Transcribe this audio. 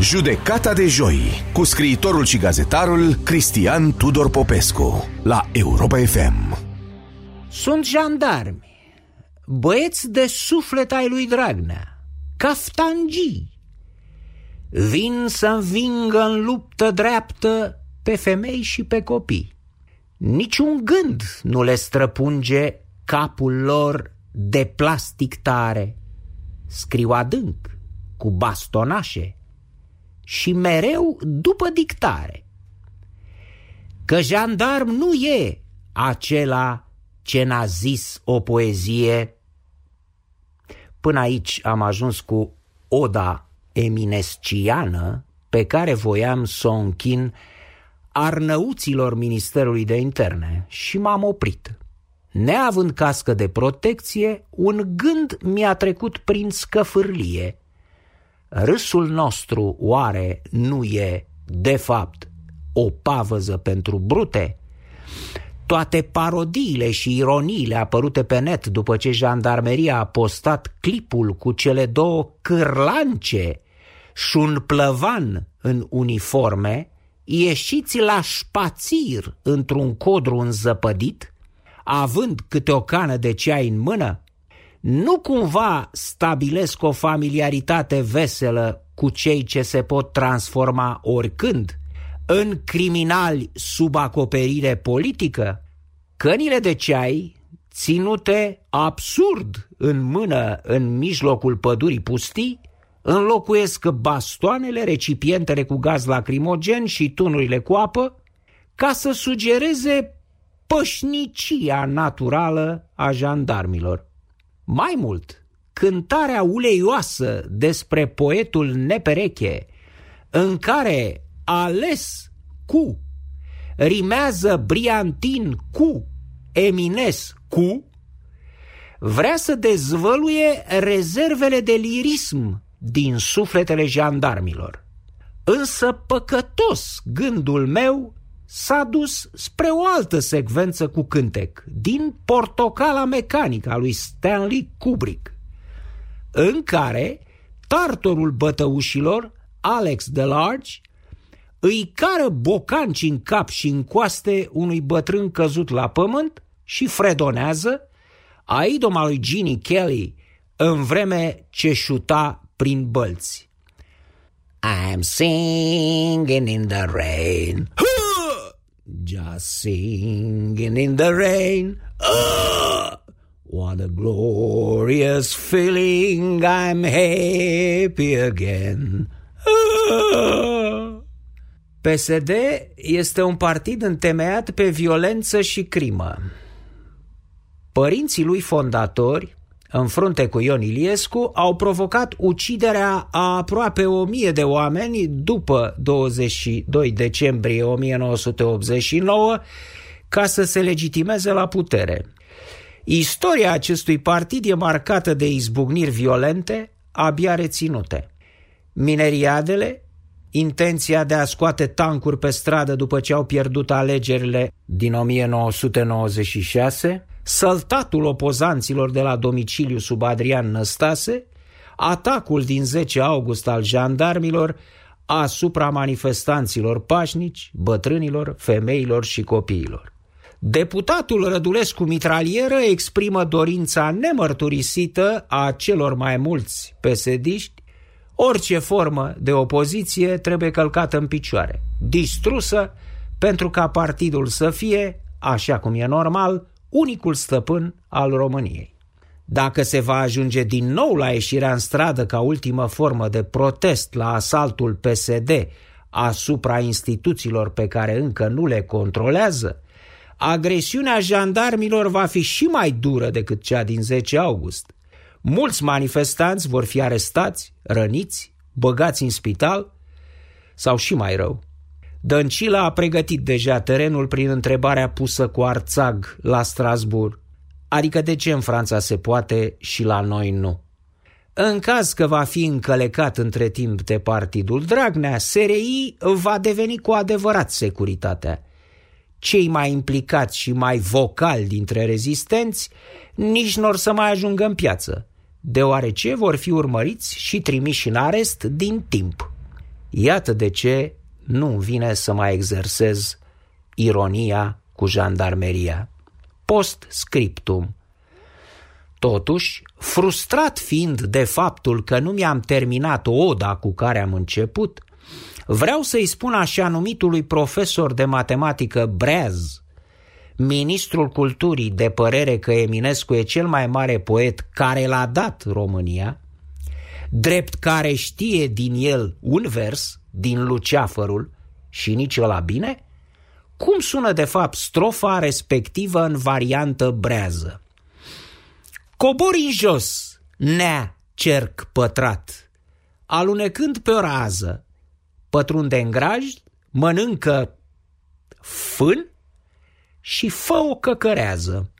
Judecata de joi cu scriitorul și gazetarul Cristian Tudor Popescu la Europa FM. Sunt jandarmi, băieți de suflet ai lui Dragnea, caftangii. Vin să învingă în luptă dreaptă pe femei și pe copii. Niciun gând nu le străpunge capul lor de plastic tare. Scriu adânc, cu bastonașe și mereu după dictare. Că jandarm nu e acela ce n-a zis o poezie. Până aici am ajuns cu oda eminesciană pe care voiam să o închin arnăuților Ministerului de Interne și m-am oprit. Neavând cască de protecție, un gând mi-a trecut prin scăfârlie. Râsul nostru oare nu e, de fapt, o pavăză pentru brute? Toate parodiile și ironiile apărute pe net după ce jandarmeria a postat clipul cu cele două cârlance și un plăvan în uniforme, ieșiți la șpațir într-un codru înzăpădit, având câte o cană de ceai în mână, nu cumva stabilesc o familiaritate veselă cu cei ce se pot transforma oricând în criminali sub acoperire politică? Cănile de ceai, ținute absurd în mână în mijlocul pădurii pustii, înlocuiesc bastoanele, recipientele cu gaz lacrimogen și tunurile cu apă ca să sugereze pășnicia naturală a jandarmilor. Mai mult, cântarea uleioasă despre poetul nepereche, în care ales cu rimează Briantin cu Emines cu, vrea să dezvăluie rezervele de lirism din sufletele jandarmilor. Însă păcătos gândul meu s-a dus spre o altă secvență cu cântec, din Portocala mecanică a lui Stanley Kubrick, în care tartorul bătăușilor, Alex DeLarge, îi cară bocanci în cap și în coaste unui bătrân căzut la pământ și fredonează, a idoma lui Gene Kelly în vreme ce șuta prin bălți. I'm singing in the rain. Just singing in the rain. Uh, what a glorious feeling. I'm happy again. Uh. PSD este un partid întemeiat pe violență și crimă. Părinții lui fondatori, în frunte cu Ion Iliescu, au provocat uciderea a aproape o mie de oameni după 22 decembrie 1989 ca să se legitimeze la putere. Istoria acestui partid e marcată de izbucniri violente, abia reținute. Mineriadele, intenția de a scoate tancuri pe stradă după ce au pierdut alegerile din 1996, săltatul opozanților de la domiciliu sub Adrian Năstase, atacul din 10 august al jandarmilor asupra manifestanților pașnici, bătrânilor, femeilor și copiilor. Deputatul Rădulescu Mitralieră exprimă dorința nemărturisită a celor mai mulți pesediști Orice formă de opoziție trebuie călcată în picioare, distrusă pentru ca partidul să fie, așa cum e normal, unicul stăpân al României. Dacă se va ajunge din nou la ieșirea în stradă ca ultimă formă de protest la asaltul PSD asupra instituțiilor pe care încă nu le controlează, agresiunea jandarmilor va fi și mai dură decât cea din 10 august – Mulți manifestanți vor fi arestați, răniți, băgați în spital sau și mai rău. Dăncilă a pregătit deja terenul prin întrebarea pusă cu arțag la Strasbourg. Adică de ce în Franța se poate și la noi nu? În caz că va fi încălecat între timp de partidul Dragnea, SRI va deveni cu adevărat securitatea. Cei mai implicați și mai vocali dintre rezistenți nici nu or să mai ajungă în piață deoarece vor fi urmăriți și trimiși în arest din timp. Iată de ce nu vine să mai exersez ironia cu jandarmeria. Post scriptum. Totuși, frustrat fiind de faptul că nu mi-am terminat oda cu care am început, vreau să-i spun așa numitului profesor de matematică Breaz, ministrul culturii de părere că Eminescu e cel mai mare poet care l-a dat România, drept care știe din el un vers, din Luceafărul, și nici ăla bine, cum sună de fapt strofa respectivă în variantă brează. Cobori în jos, nea, cerc pătrat, alunecând pe o rază, pătrunde în graj, mănâncă fân și fă o căcărează.